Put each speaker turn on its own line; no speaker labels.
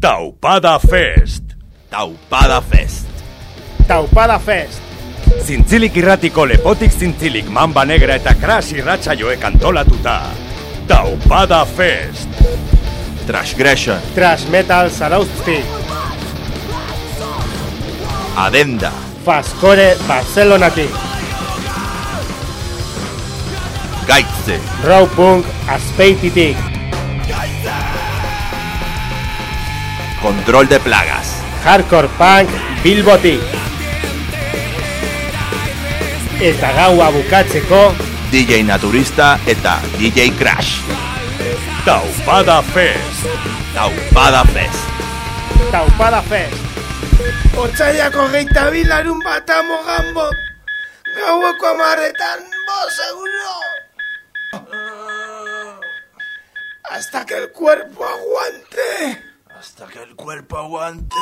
Taupada Fest.
Taupada Fest.
Taupada Fest.
Zintzilik irratiko lepotik zintzilik mamba negra eta kras irratsaioek antolatuta. Taupada Fest.
Transgression.
Trash Metal Zarauzti.
Adenda.
Faskore Barcelonatik.
Gaitze.
Raw Punk Azpeititik.
Control de plagas.
Hardcore Punk Bilbotik. Eta gaua bukatzeko
DJ Naturista eta DJ Crash.
Taupada Fest.
Taupada Fest.
Taupada Fest.
Otsaiako geita bilarun bat amogambo. Gaueko amarretan, bo seguro. Hasta que el cuerpo aguante.
Hasta que el cuerpo aguante.